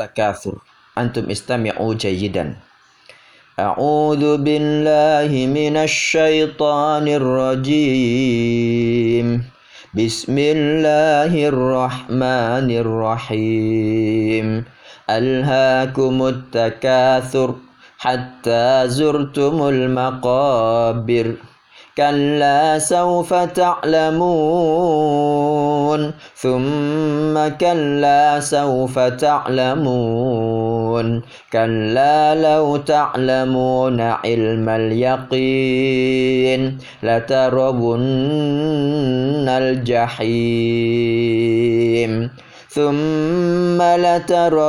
التكاثر. أنتم استمعوا جيدا. أعوذ بالله من الشيطان الرجيم. بسم الله الرحمن الرحيم. ألهاكم التكاثر حتى زرتم المقابر. كلا سوف تعلمون. ثم كلا سوف تعلمون. كلا لو تعلمون علم اليقين لترون الجحيم. ثم لترونها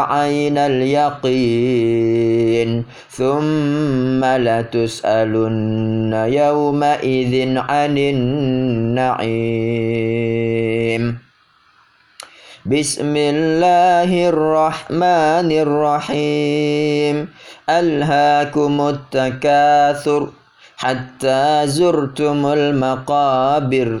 عين اليقين ثم لتسألن يومئذ عن النعيم. بسم الله الرحمن الرحيم. ألهاكم التكاثر حتى زرتم المقابر.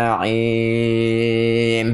النعيم.